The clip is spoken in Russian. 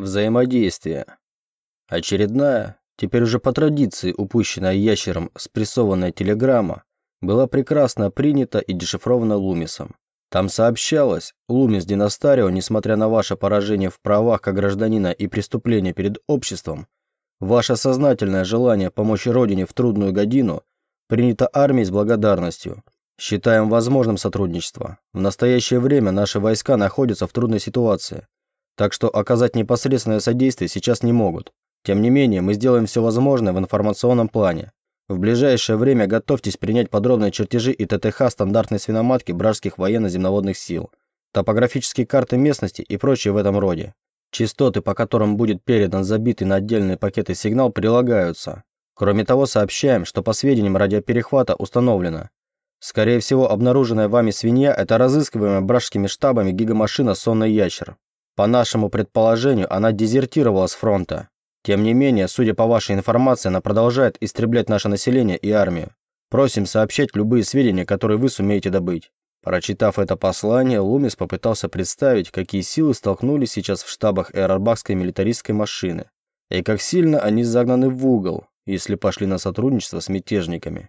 Взаимодействие. Очередная, теперь уже по традиции упущенная ящером спрессованная телеграмма была прекрасно принята и дешифрована Лумисом. Там сообщалось, Лумис Династарио, несмотря на ваше поражение в правах как гражданина и преступление перед обществом, ваше сознательное желание помочь Родине в трудную годину принято армией с благодарностью. Считаем возможным сотрудничество. В настоящее время наши войска находятся в трудной ситуации, так что оказать непосредственное содействие сейчас не могут. Тем не менее, мы сделаем все возможное в информационном плане. В ближайшее время готовьтесь принять подробные чертежи и ТТХ стандартной свиноматки бражских военно-земноводных сил, топографические карты местности и прочее в этом роде. Частоты, по которым будет передан забитый на отдельные пакеты сигнал, прилагаются. Кроме того, сообщаем, что по сведениям радиоперехвата установлено. Скорее всего, обнаруженная вами свинья – это разыскиваемая бражскими штабами гигамашина «Сонный ящер». По нашему предположению, она дезертировала с фронта. Тем не менее, судя по вашей информации, она продолжает истреблять наше население и армию. Просим сообщать любые сведения, которые вы сумеете добыть. Прочитав это послание, Лумис попытался представить, какие силы столкнулись сейчас в штабах эйрорбахской милитаристской машины, и как сильно они загнаны в угол, если пошли на сотрудничество с мятежниками.